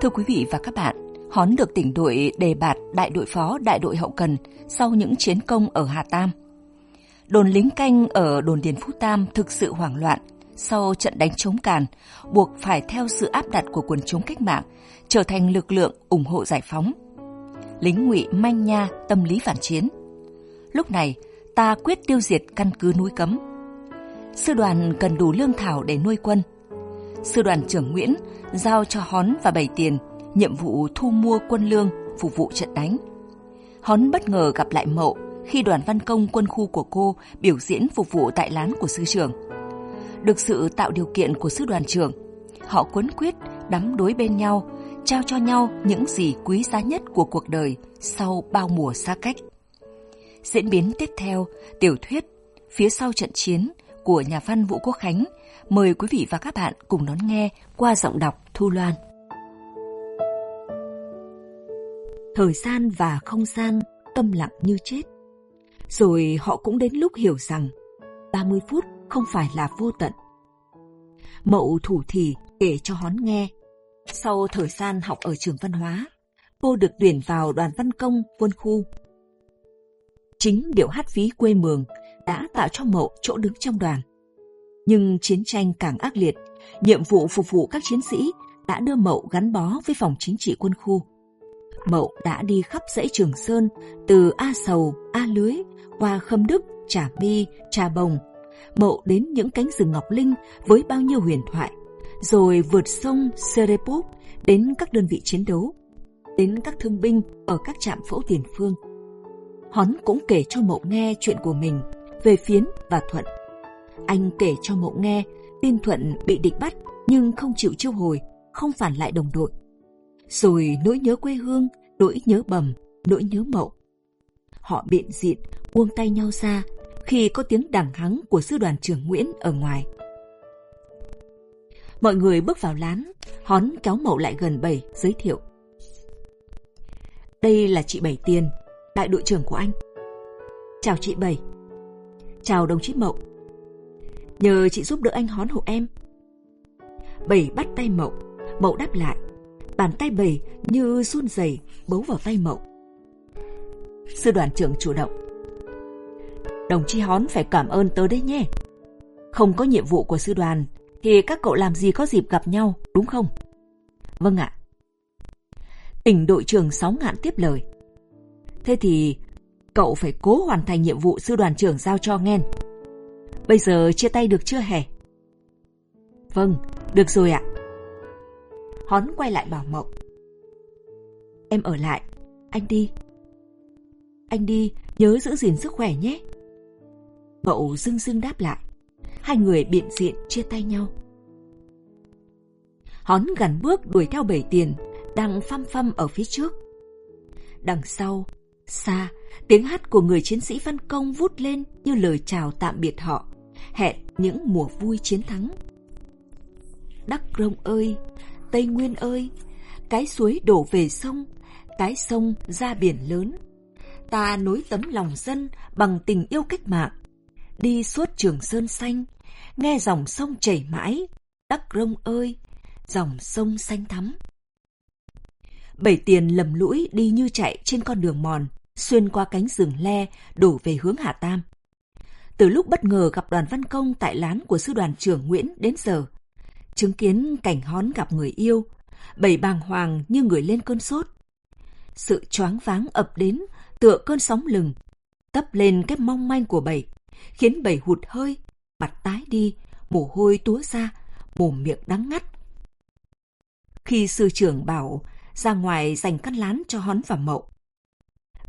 Thưa quý vị và các bạn, Hón được tỉnh đội đề bạt đại đội phó đại đội hậu cần sau những chiến công ở Hà Tam. Đồn lính canh ở đồn Điền Phú Tam thực sự hoảng loạn sau trận đánh chống càn, buộc phải theo sự áp đặt của quần chúng cách mạng, trở thành lực lượng ủng hộ giải phóng. Lính ngụy manh nha tâm lý phản chiến. Lúc này, ta quyết tiêu diệt căn cứ núi cấm. Sư đoàn cần đủ lương thảo để nuôi quân. Sư đoàn trưởng Nguyễn giao cho Hón và Bảy Tiền nhiệm vụ thu mua quân lương phục vụ trận đánh. Hón bất ngờ gặp lại Mậu khi đoàn văn công quân khu của cô biểu diễn phục vụ tại lán của sư trưởng. Được sự tạo điều kiện của sư đoàn trưởng, họ quấn quyết đắm đuối bên nhau, trao cho nhau những gì quý giá nhất của cuộc đời sau bao mùa xa cách. Diễn biến tiếp theo, tiểu thuyết Phía sau trận chiến của nhà văn Vũ Quốc Khánh mời quý vị và các bạn cùng đón nghe qua giọng đọc Thu Loan. Thời gian và không gian tâm lặng như chết. Rồi họ cũng đến lúc hiểu rằng 30 phút không phải là vô tận. Mậu thủ thì kể cho hón nghe. Sau thời gian học ở trường văn hóa, cô được tuyển vào đoàn văn công quân khu. Chính điệu hát ví quê mường đã tạo cho Mậu chỗ đứng trong đoàn. Nhưng chiến tranh càng ác liệt, nhiệm vụ phục vụ các chiến sĩ đã đưa Mậu gắn bó với phòng chính trị quân khu. Mậu đã đi khắp dãy Trường Sơn, từ A Sầu, A Lưới, qua Khâm Đức, Trà Mi, Trà Bồng. Mậu đến những cánh rừng Ngọc Linh với bao nhiêu huyền thoại, rồi vượt sông Serepop đến các đơn vị chiến đấu, đến các thương binh ở các trạm phẫu tiền phương. Hón cũng kể cho Mậu nghe chuyện của mình về Phiến và Thuận. Anh kể cho Mậu nghe tin Thuận bị địch bắt nhưng không chịu chiêu hồi, không phản lại đồng đội rồi nỗi nhớ quê hương, nỗi nhớ bầm, nỗi nhớ mậu. Họ biện diện, buông tay nhau ra khi có tiếng đằng hắng của sư đoàn trưởng Nguyễn ở ngoài. Mọi người bước vào lán, hón kéo mậu lại gần bảy giới thiệu. Đây là chị Bảy Tiền, đại đội trưởng của anh. Chào chị Bảy. Chào đồng chí Mậu. Nhờ chị giúp đỡ anh hón hộ em. Bảy bắt tay Mậu, Mậu đáp lại bàn tay bảy như run rẩy bấu vào tay mậu. Sư đoàn trưởng chủ động. Đồng chí Hón phải cảm ơn tớ đấy nhé. Không có nhiệm vụ của sư đoàn thì các cậu làm gì có dịp gặp nhau, đúng không? Vâng ạ. Tỉnh đội trưởng Sáu Ngạn tiếp lời. Thế thì cậu phải cố hoàn thành nhiệm vụ sư đoàn trưởng giao cho nghen. Bây giờ chia tay được chưa hề? Vâng, được rồi ạ. Hón quay lại bảo Mộng. Em ở lại, anh đi. Anh đi, nhớ giữ gìn sức khỏe nhé. Mậu dưng dưng đáp lại. Hai người biện diện chia tay nhau. Hón gắn bước đuổi theo bảy tiền, đang phăm phăm ở phía trước. Đằng sau, xa, tiếng hát của người chiến sĩ văn công vút lên như lời chào tạm biệt họ, hẹn những mùa vui chiến thắng. Đắc rông ơi, Tây Nguyên ơi, cái suối đổ về sông, cái sông ra biển lớn. Ta nối tấm lòng dân bằng tình yêu cách mạng, đi suốt trường sơn xanh, nghe dòng sông chảy mãi, đắc rông ơi, dòng sông xanh thắm. Bảy tiền lầm lũi đi như chạy trên con đường mòn, xuyên qua cánh rừng le, đổ về hướng Hà Tam. Từ lúc bất ngờ gặp đoàn văn công tại lán của sư đoàn trưởng Nguyễn đến giờ, chứng kiến cảnh hón gặp người yêu, bảy bàng hoàng như người lên cơn sốt. Sự choáng váng ập đến tựa cơn sóng lừng, tấp lên cái mong manh của bảy, khiến bảy hụt hơi, mặt tái đi, mồ hôi túa ra, mồm miệng đắng ngắt. Khi sư trưởng bảo ra ngoài dành căn lán cho hón và mậu,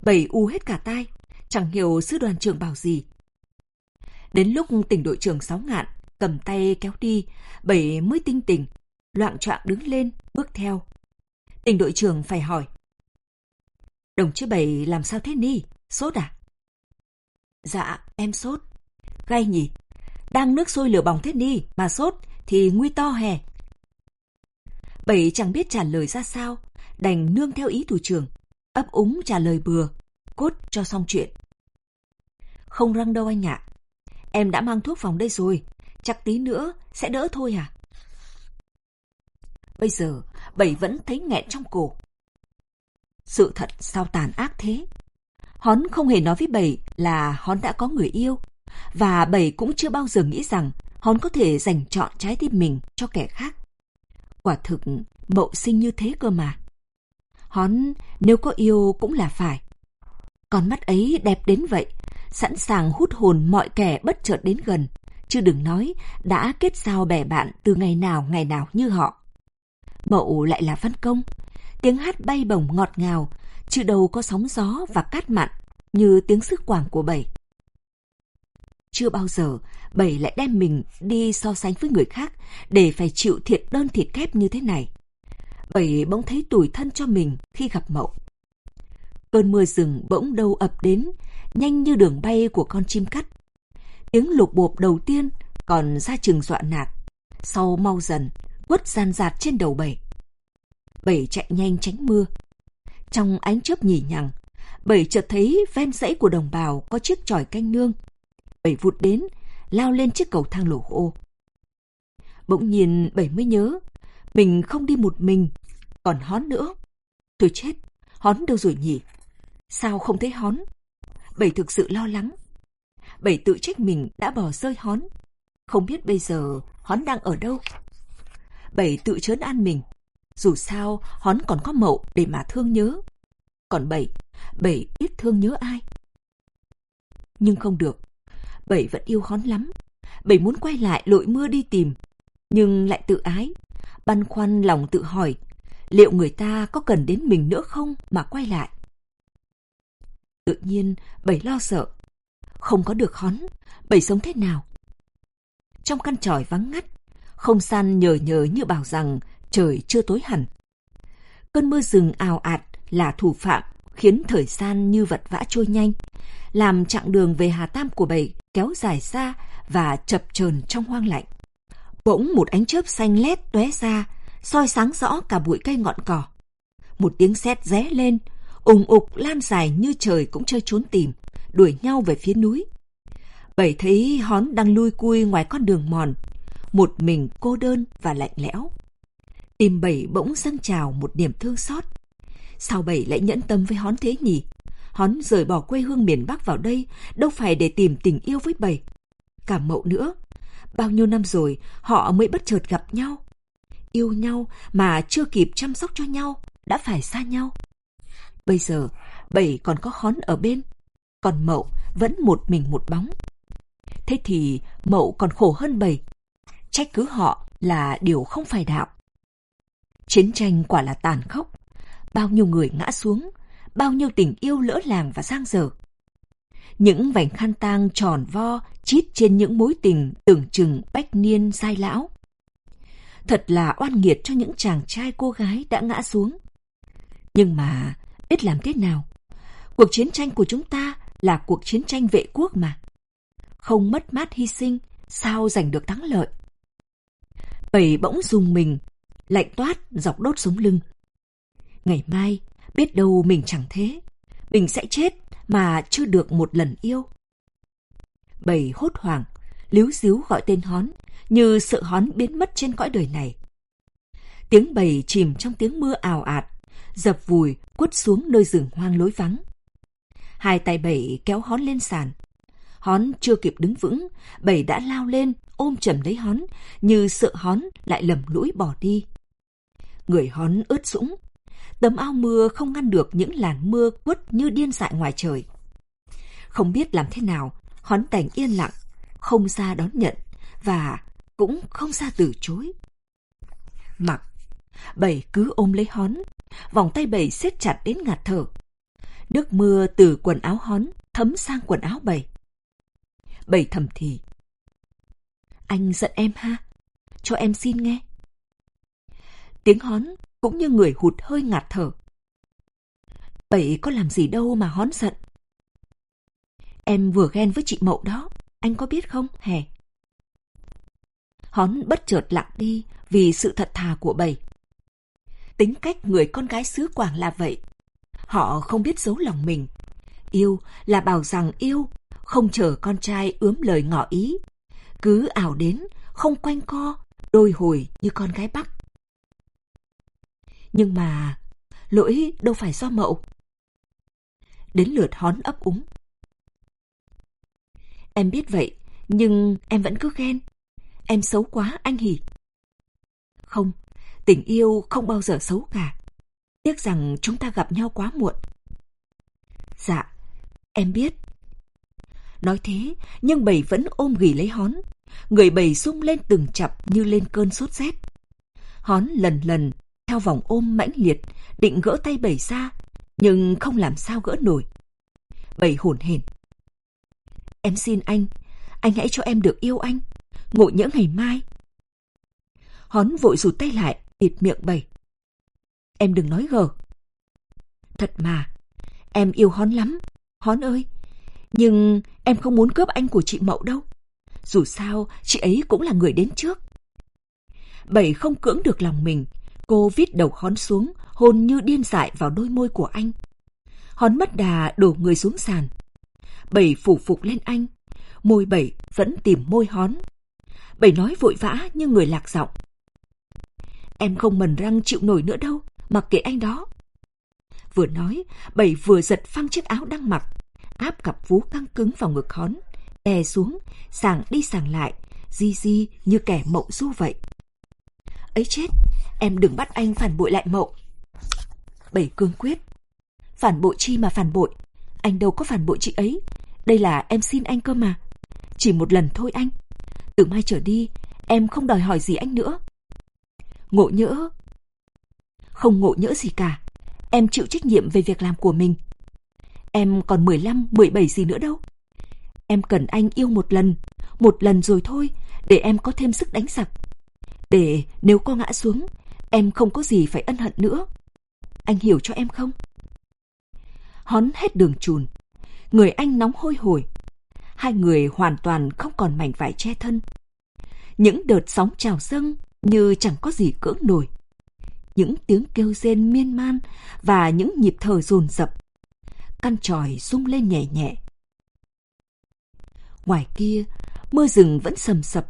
bảy u hết cả tai, chẳng hiểu sư đoàn trưởng bảo gì. Đến lúc tỉnh đội trưởng Sáu Ngạn cầm tay kéo đi, bảy mới tinh tỉnh, loạn trọng đứng lên, bước theo. Tỉnh đội trưởng phải hỏi. Đồng chí bảy làm sao thế ni? Sốt à? Dạ, em sốt. Gai nhỉ? Đang nước sôi lửa bỏng thế ni mà sốt thì nguy to hè. Bảy chẳng biết trả lời ra sao, đành nương theo ý thủ trưởng, ấp úng trả lời bừa, cốt cho xong chuyện. Không răng đâu anh ạ. Em đã mang thuốc phòng đây rồi, chắc tí nữa sẽ đỡ thôi à? Bây giờ, Bảy vẫn thấy nghẹn trong cổ. Sự thật sao tàn ác thế? Hón không hề nói với Bảy là Hón đã có người yêu, và Bảy cũng chưa bao giờ nghĩ rằng Hón có thể dành chọn trái tim mình cho kẻ khác. Quả thực, mậu sinh như thế cơ mà. Hón nếu có yêu cũng là phải. Con mắt ấy đẹp đến vậy, sẵn sàng hút hồn mọi kẻ bất chợt đến gần, chứ đừng nói đã kết giao bè bạn từ ngày nào ngày nào như họ. Mậu lại là văn công, tiếng hát bay bổng ngọt ngào, chứ đâu có sóng gió và cát mặn như tiếng sức quảng của bảy. Chưa bao giờ bảy lại đem mình đi so sánh với người khác để phải chịu thiệt đơn thiệt kép như thế này. Bảy bỗng thấy tủi thân cho mình khi gặp mậu. Cơn mưa rừng bỗng đâu ập đến, nhanh như đường bay của con chim cắt. Tiếng lục bộp đầu tiên còn ra chừng dọa nạt, sau mau dần, quất gian dạt trên đầu bảy. Bảy chạy nhanh tránh mưa. Trong ánh chớp nhỉ nhằng, bảy chợt thấy ven dãy của đồng bào có chiếc tròi canh nương. Bảy vụt đến, lao lên chiếc cầu thang lổ ô. Bỗng nhiên bảy mới nhớ, mình không đi một mình, còn hón nữa. Tôi chết, hón đâu rồi nhỉ? Sao không thấy hón? Bảy thực sự lo lắng. Bảy tự trách mình đã bỏ rơi hón. Không biết bây giờ hón đang ở đâu. Bảy tự chớn an mình. Dù sao, hón còn có mậu để mà thương nhớ. Còn bảy, bảy ít thương nhớ ai. Nhưng không được. Bảy vẫn yêu hón lắm. Bảy muốn quay lại lội mưa đi tìm. Nhưng lại tự ái. Băn khoăn lòng tự hỏi. Liệu người ta có cần đến mình nữa không mà quay lại? Tự nhiên, Bảy lo sợ. Không có được hón, Bảy sống thế nào? Trong căn tròi vắng ngắt, không san nhờ nhờ như bảo rằng trời chưa tối hẳn. Cơn mưa rừng ào ạt là thủ phạm khiến thời gian như vật vã trôi nhanh, làm chặng đường về Hà Tam của Bảy kéo dài xa và chập chờn trong hoang lạnh. Bỗng một ánh chớp xanh lét tóe ra, soi sáng rõ cả bụi cây ngọn cỏ. Một tiếng sét ré lên, ùng ục lan dài như trời cũng chơi trốn tìm, đuổi nhau về phía núi. Bảy thấy hón đang lui cui ngoài con đường mòn, một mình cô đơn và lạnh lẽo. Tìm bảy bỗng dâng trào một niềm thương xót. Sao bảy lại nhẫn tâm với hón thế nhỉ? Hón rời bỏ quê hương miền Bắc vào đây, đâu phải để tìm tình yêu với bảy. Cả mậu nữa. Bao nhiêu năm rồi, họ mới bất chợt gặp nhau. Yêu nhau mà chưa kịp chăm sóc cho nhau, đã phải xa nhau. Bây giờ, bảy còn có hón ở bên, còn mậu vẫn một mình một bóng. Thế thì mậu còn khổ hơn bảy. Trách cứ họ là điều không phải đạo. Chiến tranh quả là tàn khốc. Bao nhiêu người ngã xuống, bao nhiêu tình yêu lỡ làng và giang dở. Những vành khăn tang tròn vo chít trên những mối tình tưởng chừng bách niên sai lão. Thật là oan nghiệt cho những chàng trai cô gái đã ngã xuống. Nhưng mà biết làm thế nào? Cuộc chiến tranh của chúng ta là cuộc chiến tranh vệ quốc mà. Không mất mát hy sinh, sao giành được thắng lợi? Bảy bỗng dùng mình, lạnh toát dọc đốt sống lưng. Ngày mai, biết đâu mình chẳng thế. Mình sẽ chết mà chưa được một lần yêu. Bảy hốt hoảng, líu díu gọi tên hón, như sợ hón biến mất trên cõi đời này. Tiếng bầy chìm trong tiếng mưa ào ạt, dập vùi quất xuống nơi rừng hoang lối vắng. Hai tay bảy kéo hón lên sàn. Hón chưa kịp đứng vững, bảy đã lao lên, ôm chầm lấy hón, như sợ hón lại lầm lũi bỏ đi. Người hón ướt sũng, tấm ao mưa không ngăn được những làn mưa quất như điên dại ngoài trời. Không biết làm thế nào, hón tành yên lặng, không ra đón nhận và cũng không ra từ chối. Mặc, bảy cứ ôm lấy hón, vòng tay bảy siết chặt đến ngạt thở. Nước mưa từ quần áo hón thấm sang quần áo bảy. Bảy thầm thì. Anh giận em ha? Cho em xin nghe. Tiếng hón cũng như người hụt hơi ngạt thở. Bảy có làm gì đâu mà hón giận. Em vừa ghen với chị Mậu đó, anh có biết không, hè? Hón bất chợt lặng đi vì sự thật thà của bảy. Tính cách người con gái xứ Quảng là vậy. Họ không biết giấu lòng mình. Yêu là bảo rằng yêu, không chờ con trai ướm lời ngỏ ý. Cứ ảo đến, không quanh co, đôi hồi như con gái Bắc. Nhưng mà lỗi đâu phải do mậu. Đến lượt hón ấp úng. Em biết vậy, nhưng em vẫn cứ ghen. Em xấu quá, anh hỉ. Không, tình yêu không bao giờ xấu cả. Tiếc rằng chúng ta gặp nhau quá muộn. Dạ, em biết. Nói thế, nhưng bầy vẫn ôm ghì lấy hón. Người bầy sung lên từng chập như lên cơn sốt rét. Hón lần lần, theo vòng ôm mãnh liệt, định gỡ tay bầy ra, nhưng không làm sao gỡ nổi. Bầy hổn hển. Em xin anh, anh hãy cho em được yêu anh, ngộ nhỡ ngày mai. Hón vội rụt tay lại, bịt miệng bầy. Em đừng nói gở Thật mà, em yêu Hón lắm, Hón ơi. Nhưng em không muốn cướp anh của chị Mậu đâu. Dù sao, chị ấy cũng là người đến trước. Bảy không cưỡng được lòng mình, cô vít đầu Hón xuống, hôn như điên dại vào đôi môi của anh. Hón mất đà đổ người xuống sàn. Bảy phủ phục lên anh, môi bảy vẫn tìm môi hón. Bảy nói vội vã như người lạc giọng. Em không mần răng chịu nổi nữa đâu, mặc kệ anh đó. Vừa nói, bảy vừa giật phăng chiếc áo đang mặc, áp cặp vú căng cứng vào ngực hón, đè xuống, sàng đi sàng lại, di di như kẻ mộng du vậy. Ấy chết, em đừng bắt anh phản bội lại mậu. Bảy cương quyết. Phản bội chi mà phản bội, anh đâu có phản bội chị ấy, đây là em xin anh cơ mà. Chỉ một lần thôi anh. Từ mai trở đi, em không đòi hỏi gì anh nữa. Ngộ nhỡ. Không ngộ nhỡ gì cả. Em chịu trách nhiệm về việc làm của mình. Em còn 15, 17 gì nữa đâu. Em cần anh yêu một lần, một lần rồi thôi, để em có thêm sức đánh giặc. Để nếu có ngã xuống, em không có gì phải ân hận nữa. Anh hiểu cho em không? Hón hết đường trùn, người anh nóng hôi hổi. Hai người hoàn toàn không còn mảnh vải che thân. Những đợt sóng trào dâng như chẳng có gì cưỡng nổi. Những tiếng kêu rên miên man và những nhịp thở dồn dập. Căn tròi rung lên nhẹ nhẹ. Ngoài kia, mưa rừng vẫn sầm sập,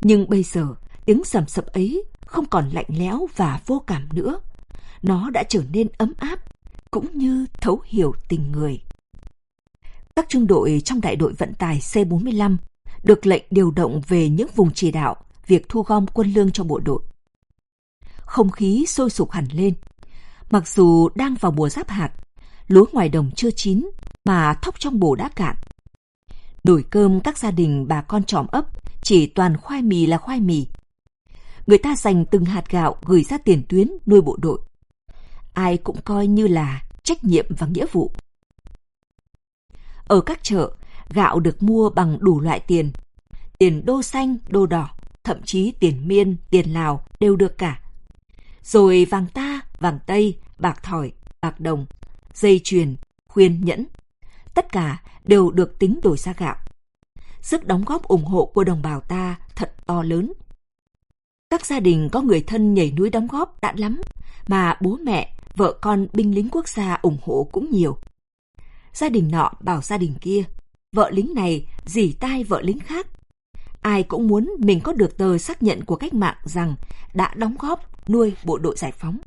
nhưng bây giờ tiếng sầm sập ấy không còn lạnh lẽo và vô cảm nữa. Nó đã trở nên ấm áp, cũng như thấu hiểu tình người. Các trung đội trong đại đội vận tải C45 được lệnh điều động về những vùng chỉ đạo việc thu gom quân lương cho bộ đội. Không khí sôi sục hẳn lên. Mặc dù đang vào mùa giáp hạt, lúa ngoài đồng chưa chín mà thóc trong bồ đã cạn. Nồi cơm các gia đình bà con tròm ấp chỉ toàn khoai mì là khoai mì. Người ta dành từng hạt gạo gửi ra tiền tuyến nuôi bộ đội. Ai cũng coi như là trách nhiệm và nghĩa vụ. Ở các chợ, gạo được mua bằng đủ loại tiền. Tiền đô xanh, đô đỏ, thậm chí tiền miên, tiền lào đều được cả. Rồi vàng ta, vàng tây, bạc thỏi, bạc đồng, dây chuyền, khuyên nhẫn. Tất cả đều được tính đổi ra gạo. Sức đóng góp ủng hộ của đồng bào ta thật to lớn. Các gia đình có người thân nhảy núi đóng góp đã lắm, mà bố mẹ, vợ con binh lính quốc gia ủng hộ cũng nhiều. Gia đình nọ bảo gia đình kia, vợ lính này dì tai vợ lính khác. Ai cũng muốn mình có được tờ xác nhận của cách mạng rằng đã đóng góp nuôi bộ đội giải phóng.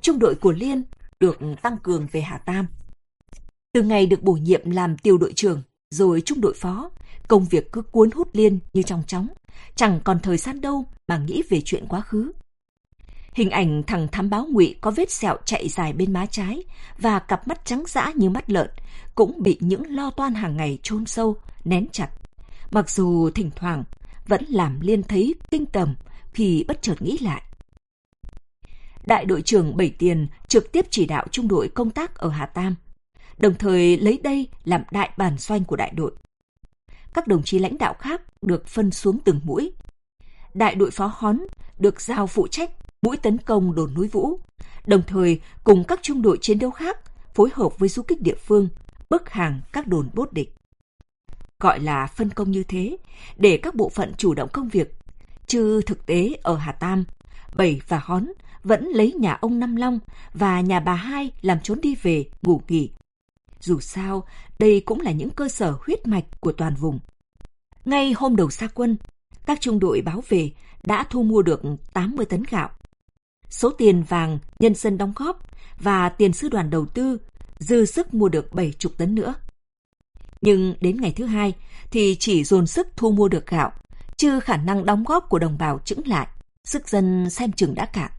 Trung đội của Liên được tăng cường về Hà Tam. Từ ngày được bổ nhiệm làm tiêu đội trưởng, rồi trung đội phó, công việc cứ cuốn hút Liên như trong chóng, chẳng còn thời gian đâu mà nghĩ về chuyện quá khứ. Hình ảnh thằng thám báo ngụy có vết sẹo chạy dài bên má trái và cặp mắt trắng dã như mắt lợn cũng bị những lo toan hàng ngày chôn sâu, nén chặt. Mặc dù thỉnh thoảng vẫn làm Liên thấy kinh tầm khi bất chợt nghĩ lại. Đại đội trưởng Bảy Tiền trực tiếp chỉ đạo trung đội công tác ở Hà Tam, đồng thời lấy đây làm đại bản doanh của đại đội. Các đồng chí lãnh đạo khác được phân xuống từng mũi. Đại đội phó Hón được giao phụ trách mũi tấn công đồn núi Vũ, đồng thời cùng các trung đội chiến đấu khác phối hợp với du kích địa phương bức hàng các đồn bốt địch. Gọi là phân công như thế để các bộ phận chủ động công việc, chứ thực tế ở Hà Tam, Bảy và Hón vẫn lấy nhà ông Năm Long và nhà bà Hai làm trốn đi về, ngủ nghỉ. Dù sao, đây cũng là những cơ sở huyết mạch của toàn vùng. Ngay hôm đầu xa quân, các trung đội báo về đã thu mua được 80 tấn gạo. Số tiền vàng nhân dân đóng góp và tiền sư đoàn đầu tư dư sức mua được 70 tấn nữa. Nhưng đến ngày thứ hai thì chỉ dồn sức thu mua được gạo, chứ khả năng đóng góp của đồng bào chững lại, sức dân xem chừng đã cạn.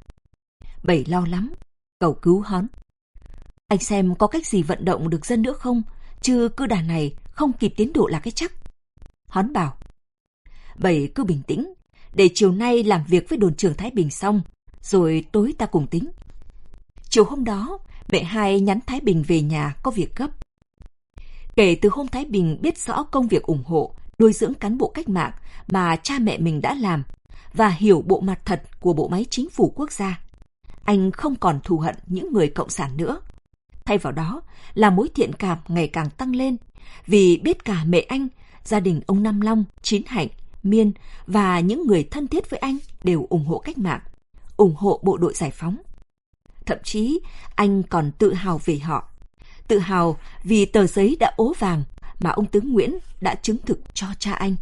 Bảy lo lắm, cầu cứu hón. Anh xem có cách gì vận động được dân nữa không, chứ cứ đà này không kịp tiến độ là cái chắc. Hón bảo, Bảy cứ bình tĩnh, để chiều nay làm việc với đồn trưởng Thái Bình xong, rồi tối ta cùng tính. Chiều hôm đó, mẹ hai nhắn Thái Bình về nhà có việc gấp. Kể từ hôm Thái Bình biết rõ công việc ủng hộ, nuôi dưỡng cán bộ cách mạng mà cha mẹ mình đã làm và hiểu bộ mặt thật của bộ máy chính phủ quốc gia, anh không còn thù hận những người cộng sản nữa. Thay vào đó là mối thiện cảm ngày càng tăng lên vì biết cả mẹ anh, gia đình ông Nam Long, Chín Hạnh, Miên và những người thân thiết với anh đều ủng hộ cách mạng, ủng hộ bộ đội giải phóng. Thậm chí anh còn tự hào về họ. Tự hào vì tờ giấy đã ố vàng mà ông tướng Nguyễn đã chứng thực cho cha anh.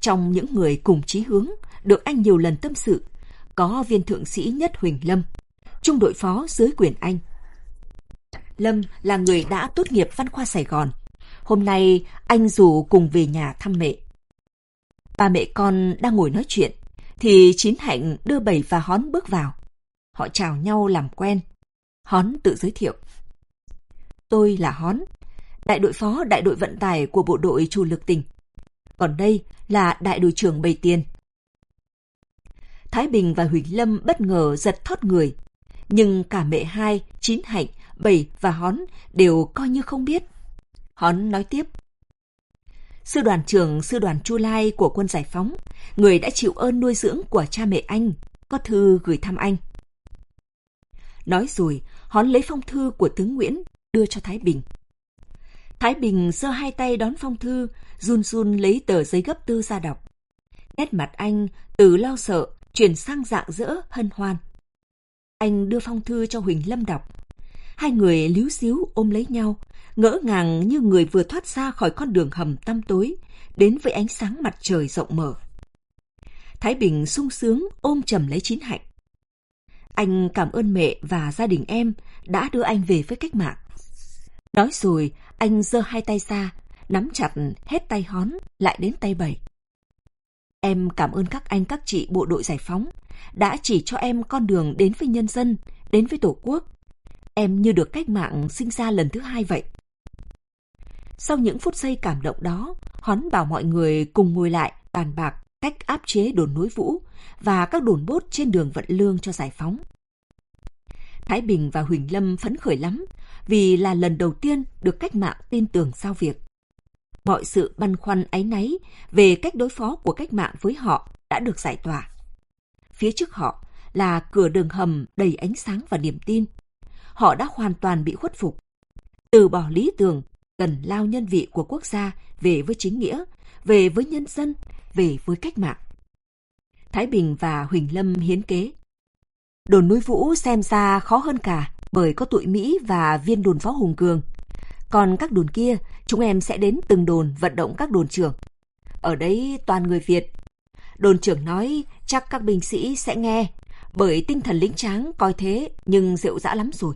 Trong những người cùng chí hướng, được anh nhiều lần tâm sự, có viên thượng sĩ Nhất Huỳnh Lâm, trung đội phó dưới quyền anh. Lâm là người đã tốt nghiệp văn khoa Sài Gòn. Hôm nay anh rủ cùng về nhà thăm mẹ. Ba mẹ con đang ngồi nói chuyện, thì Chín Hạnh đưa Bảy và Hón bước vào. Họ chào nhau làm quen. Hón tự giới thiệu. Tôi là Hón, đại đội phó đại đội vận tải của bộ đội chủ lực tỉnh. Còn đây là đại đội trưởng Bầy Tiền. Thái Bình và Huỳnh Lâm bất ngờ giật thót người. Nhưng cả mẹ hai, Chín Hạnh, Bảy và Hón đều coi như không biết. Hón nói tiếp. Sư đoàn trưởng sư đoàn Chu Lai của quân giải phóng, người đã chịu ơn nuôi dưỡng của cha mẹ anh, có thư gửi thăm anh. Nói rồi, Hón lấy phong thư của tướng Nguyễn, đưa cho Thái Bình. Thái Bình giơ hai tay đón phong thư, run run lấy tờ giấy gấp tư ra đọc. Nét mặt anh từ lo sợ chuyển sang dạng dỡ hân hoan. Anh đưa phong thư cho Huỳnh Lâm đọc. Hai người líu xíu ôm lấy nhau, ngỡ ngàng như người vừa thoát ra khỏi con đường hầm tăm tối, đến với ánh sáng mặt trời rộng mở. Thái Bình sung sướng ôm chầm lấy Chín Hạnh. Anh cảm ơn mẹ và gia đình em đã đưa anh về với cách mạng. Nói rồi, anh giơ hai tay ra, nắm chặt hết tay hón lại đến tay bảy. Em cảm ơn các anh các chị bộ đội giải phóng đã chỉ cho em con đường đến với nhân dân, đến với Tổ quốc. Em như được cách mạng sinh ra lần thứ hai vậy. Sau những phút giây cảm động đó, Hón bảo mọi người cùng ngồi lại bàn bạc cách áp chế đồn núi Vũ và các đồn bốt trên đường vận lương cho giải phóng. Thái Bình và Huỳnh Lâm phấn khởi lắm vì là lần đầu tiên được cách mạng tin tưởng giao việc. Mọi sự băn khoăn áy náy về cách đối phó của cách mạng với họ đã được giải tỏa. Phía trước họ là cửa đường hầm đầy ánh sáng và niềm tin. Họ đã hoàn toàn bị khuất phục. Từ bỏ lý tưởng, cần lao nhân vị của quốc gia về với chính nghĩa, về với nhân dân, về với cách mạng. Thái Bình và Huỳnh Lâm hiến kế. Đồn núi Vũ xem ra khó hơn cả bởi có tụi Mỹ và viên đồn phó Hùng Cường. Còn các đồn kia, chúng em sẽ đến từng đồn vận động các đồn trưởng. Ở đấy toàn người Việt. Đồn trưởng nói chắc các binh sĩ sẽ nghe, bởi tinh thần lính tráng coi thế nhưng rượu dã lắm rồi.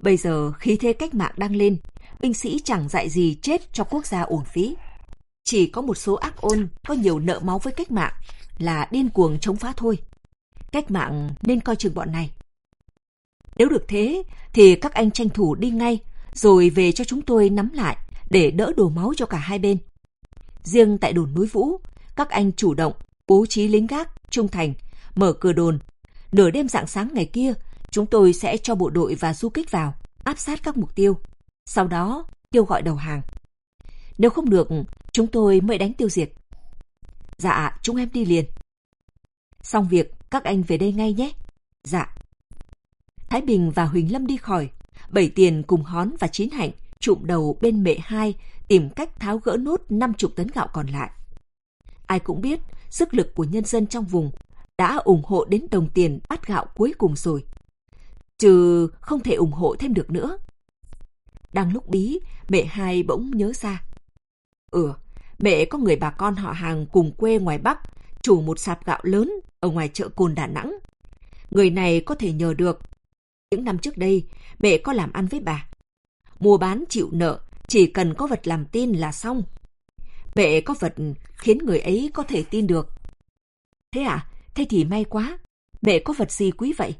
Bây giờ khí thế cách mạng đang lên, binh sĩ chẳng dạy gì chết cho quốc gia uổng phí. Chỉ có một số ác ôn có nhiều nợ máu với cách mạng là điên cuồng chống phá thôi. Cách mạng nên coi chừng bọn này. Nếu được thế, thì các anh tranh thủ đi ngay, rồi về cho chúng tôi nắm lại để đỡ đổ máu cho cả hai bên. Riêng tại đồn núi Vũ, các anh chủ động, bố trí lính gác, trung thành, mở cửa đồn. Nửa đêm dạng sáng ngày kia, chúng tôi sẽ cho bộ đội và du kích vào, áp sát các mục tiêu. Sau đó, kêu gọi đầu hàng. Nếu không được, chúng tôi mới đánh tiêu diệt. Dạ, chúng em đi liền. Xong việc, các anh về đây ngay nhé. Dạ. Thái Bình và Huỳnh Lâm đi khỏi. Bảy tiền cùng hón và chín hạnh trụm đầu bên mẹ hai tìm cách tháo gỡ nốt năm chục tấn gạo còn lại. Ai cũng biết sức lực của nhân dân trong vùng đã ủng hộ đến đồng tiền bát gạo cuối cùng rồi. Trừ không thể ủng hộ thêm được nữa. Đang lúc bí, mẹ hai bỗng nhớ ra. Ừ, mẹ có người bà con họ hàng cùng quê ngoài Bắc, chủ một sạp gạo lớn ở ngoài chợ Cồn Đà Nẵng. Người này có thể nhờ được. Những năm trước đây, mẹ có làm ăn với bà. Mua bán chịu nợ, chỉ cần có vật làm tin là xong. Mẹ có vật khiến người ấy có thể tin được. Thế à? Thế thì may quá. Mẹ có vật gì quý vậy?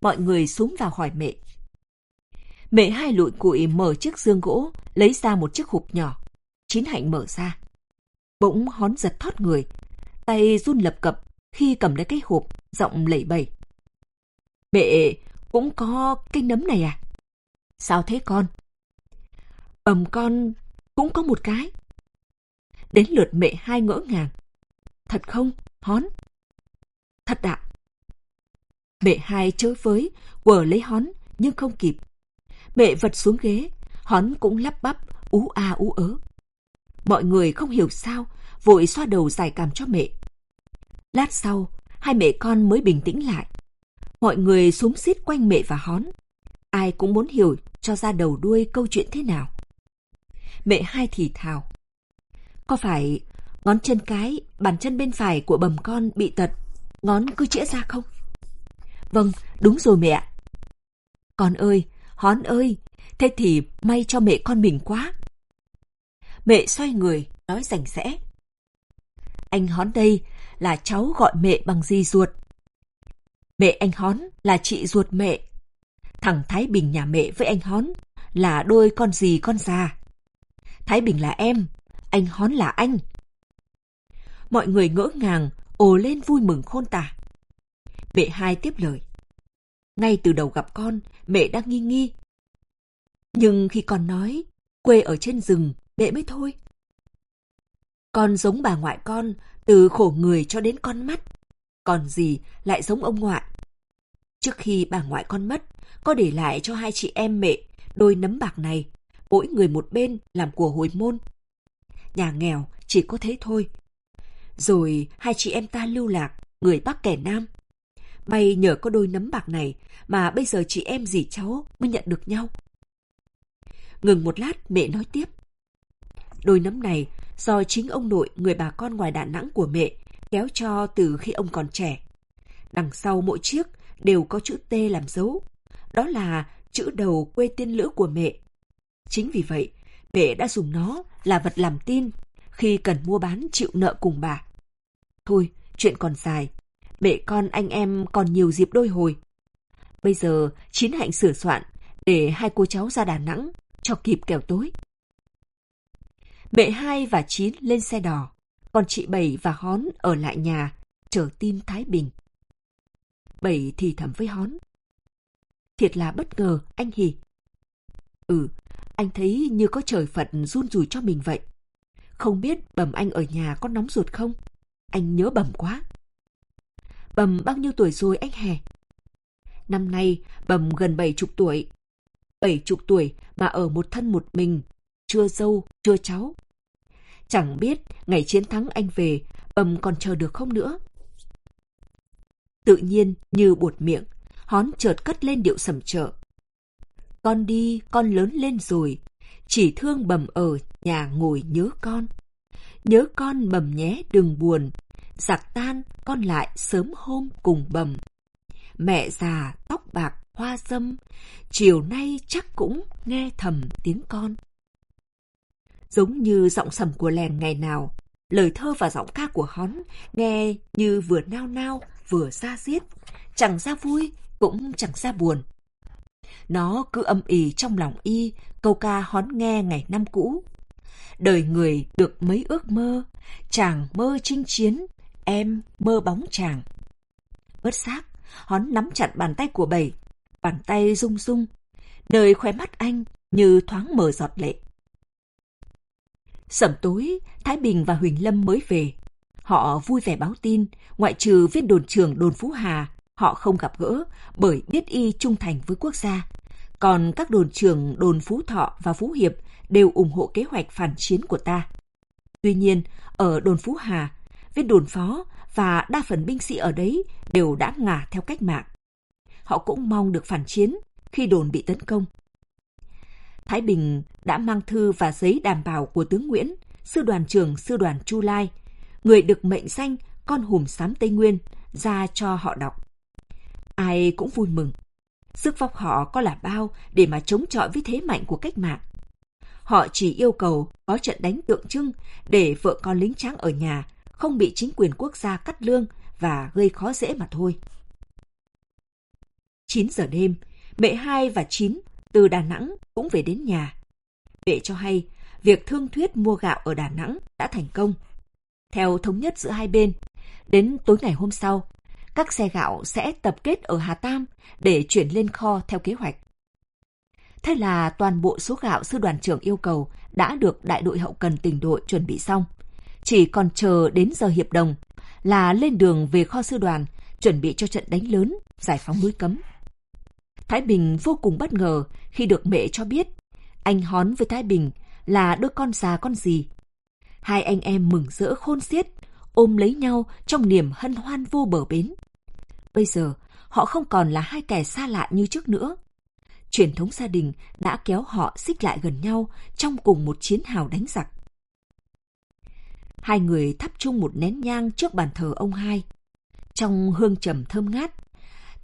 Mọi người xuống vào hỏi mẹ. Mẹ hai lụi cụi mở chiếc dương gỗ, lấy ra một chiếc hộp nhỏ. Chín hạnh mở ra. Bỗng hón giật thoát người. Tay run lập cập khi cầm lấy cái hộp, giọng lẩy bẩy. Mẹ cũng có cái nấm này à? Sao thế con? Bầm con cũng có một cái. Đến lượt mẹ hai ngỡ ngàng. Thật không, hón? Thật ạ. Mẹ hai chơi với, quờ lấy hón, nhưng không kịp. Mẹ vật xuống ghế, hón cũng lắp bắp, ú a ú ớ. Mọi người không hiểu sao, vội xoa đầu giải cảm cho mẹ. Lát sau, hai mẹ con mới bình tĩnh lại. Mọi người súng xít quanh mẹ và hón. Ai cũng muốn hiểu cho ra đầu đuôi câu chuyện thế nào. Mẹ hai thì thào. Có phải ngón chân cái, bàn chân bên phải của bầm con bị tật, ngón cứ chĩa ra không? Vâng, đúng rồi mẹ. Con ơi, hón ơi, thế thì may cho mẹ con mình quá. Mẹ xoay người, nói rành rẽ. Anh hón đây là cháu gọi mẹ bằng gì ruột. Mẹ anh hón là chị ruột mẹ. Thằng Thái Bình nhà mẹ với anh hón là đôi con gì con già. Thái Bình là em, anh hón là anh. Mọi người ngỡ ngàng, ồ lên vui mừng khôn tả. Mẹ hai tiếp lời. Ngay từ đầu gặp con, mẹ đã nghi nghi. Nhưng khi con nói, quê ở trên rừng, mẹ mới thôi. Con giống bà ngoại con, từ khổ người cho đến con mắt. Còn gì lại giống ông ngoại. Trước khi bà ngoại con mất, có để lại cho hai chị em mẹ đôi nấm bạc này, mỗi người một bên làm của hồi môn. Nhà nghèo chỉ có thế thôi. Rồi hai chị em ta lưu lạc, người Bắc kẻ Nam. May nhờ có đôi nấm bạc này mà bây giờ chị em dì cháu mới nhận được nhau. Ngừng một lát mẹ nói tiếp. Đôi nấm này do chính ông nội người bà con ngoài Đà Nẵng của mẹ kéo cho từ khi ông còn trẻ. Đằng sau mỗi chiếc đều có chữ T làm dấu. Đó là chữ đầu quê tiên lữ của mẹ. Chính vì vậy, mẹ đã dùng nó là vật làm tin khi cần mua bán chịu nợ cùng bà. Thôi, chuyện còn dài. Mẹ con anh em còn nhiều dịp đôi hồi. Bây giờ, Chín Hạnh sửa soạn để hai cô cháu ra Đà Nẵng cho kịp kẻo tối. Mẹ hai và Chín lên xe đò, còn chị Bảy và Hón ở lại nhà, chờ tin Thái Bình. Bảy thì thầm với Hón. Thiệt là bất ngờ, anh Hì. Ừ, anh thấy như có trời Phật run rủi cho mình vậy. Không biết bầm anh ở nhà có nóng ruột không? Anh nhớ bầm quá. Bầm bao nhiêu tuổi rồi anh hè? Năm nay bầm gần bảy chục tuổi. Bảy chục tuổi mà ở một thân một mình, chưa dâu, chưa cháu. Chẳng biết ngày chiến thắng anh về, bầm còn chờ được không nữa. Tự nhiên như buột miệng, hón chợt cất lên điệu sầm trợ. Con đi, con lớn lên rồi, chỉ thương bầm ở nhà ngồi nhớ con. Nhớ con bầm nhé đừng buồn, giặc tan con lại sớm hôm cùng bầm. Mẹ già tóc bạc hoa dâm, chiều nay chắc cũng nghe thầm tiếng con. Giống như giọng sầm của lèn ngày nào, lời thơ và giọng ca của hón nghe như vừa nao nao vừa ra xiết, chẳng ra vui cũng chẳng ra buồn. Nó cứ âm ỉ trong lòng y, câu ca hón nghe ngày năm cũ. Đời người được mấy ước mơ, chàng mơ chinh chiến, em mơ bóng chàng. Bất giác, hón nắm chặt bàn tay của bảy, bàn tay rung rung. nơi khóe mắt anh như thoáng mở giọt lệ. Sẩm tối, Thái Bình và Huỳnh Lâm mới về. Họ vui vẻ báo tin, ngoại trừ viên đồn trưởng đồn Phú Hà, họ không gặp gỡ bởi biết y trung thành với quốc gia. Còn các đồn trưởng đồn Phú Thọ và Phú Hiệp đều ủng hộ kế hoạch phản chiến của ta. Tuy nhiên, ở đồn Phú Hà, viên đồn phó và đa phần binh sĩ ở đấy đều đã ngả theo cách mạng. Họ cũng mong được phản chiến khi đồn bị tấn công. Thái Bình đã mang thư và giấy đảm bảo của tướng Nguyễn, sư đoàn trưởng sư đoàn Chu Lai, người được mệnh danh con hùm xám Tây Nguyên, ra cho họ đọc. Ai cũng vui mừng. Sức vóc họ có là bao để mà chống chọi với thế mạnh của cách mạng. Họ chỉ yêu cầu có trận đánh tượng trưng để vợ con lính tráng ở nhà không bị chính quyền quốc gia cắt lương và gây khó dễ mà thôi. 9 giờ đêm, mẹ hai và Chín từ Đà Nẵng cũng về đến nhà. Vệ cho hay, việc thương thuyết mua gạo ở Đà Nẵng đã thành công. Theo thống nhất giữa hai bên, đến tối ngày hôm sau, các xe gạo sẽ tập kết ở Hà Tam để chuyển lên kho theo kế hoạch. Thế là toàn bộ số gạo sư đoàn trưởng yêu cầu đã được đại đội hậu cần tỉnh đội chuẩn bị xong. Chỉ còn chờ đến giờ hiệp đồng là lên đường về kho sư đoàn chuẩn bị cho trận đánh lớn giải phóng núi cấm. Thái Bình vô cùng bất ngờ khi được mẹ cho biết anh Hón với Thái Bình là đứa con già con gì. Hai anh em mừng rỡ khôn xiết, ôm lấy nhau trong niềm hân hoan vô bờ bến. Bây giờ, họ không còn là hai kẻ xa lạ như trước nữa. Truyền thống gia đình đã kéo họ xích lại gần nhau trong cùng một chiến hào đánh giặc. Hai người thắp chung một nén nhang trước bàn thờ ông hai. Trong hương trầm thơm ngát,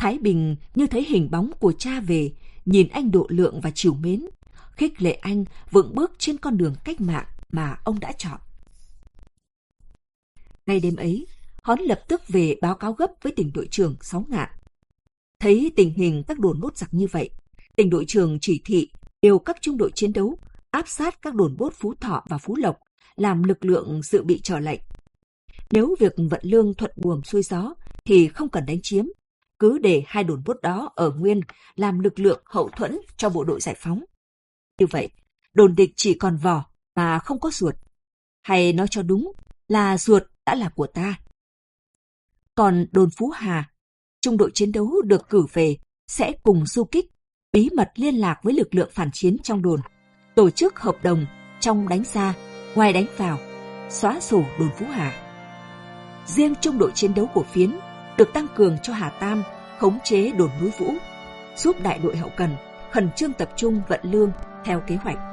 Thái Bình như thấy hình bóng của cha về, nhìn anh độ lượng và chiều mến, khích lệ anh vững bước trên con đường cách mạng mà ông đã chọn. Ngay đêm ấy, Hón lập tức về báo cáo gấp với tỉnh đội trưởng Sáu Ngạn. Thấy tình hình các đồn bốt giặc như vậy, tỉnh đội trưởng chỉ thị điều các trung đội chiến đấu áp sát các đồn bốt Phú Thọ và Phú Lộc làm lực lượng dự bị trở lệnh. Nếu việc vận lương thuận buồm xuôi gió thì không cần đánh chiếm, cứ để hai đồn bốt đó ở nguyên làm lực lượng hậu thuẫn cho bộ đội giải phóng. Như vậy, đồn địch chỉ còn vỏ mà không có ruột. Hay nói cho đúng là ruột đã là của ta. Còn đồn Phú Hà, trung đội chiến đấu được cử về sẽ cùng du kích, bí mật liên lạc với lực lượng phản chiến trong đồn, tổ chức hợp đồng trong đánh ra, ngoài đánh vào, xóa sổ đồn Phú Hà. Riêng trung đội chiến đấu của phiến được tăng cường cho Hà Tam khống chế đồn núi Vũ, giúp đại đội hậu cần khẩn trương tập trung vận lương theo kế hoạch.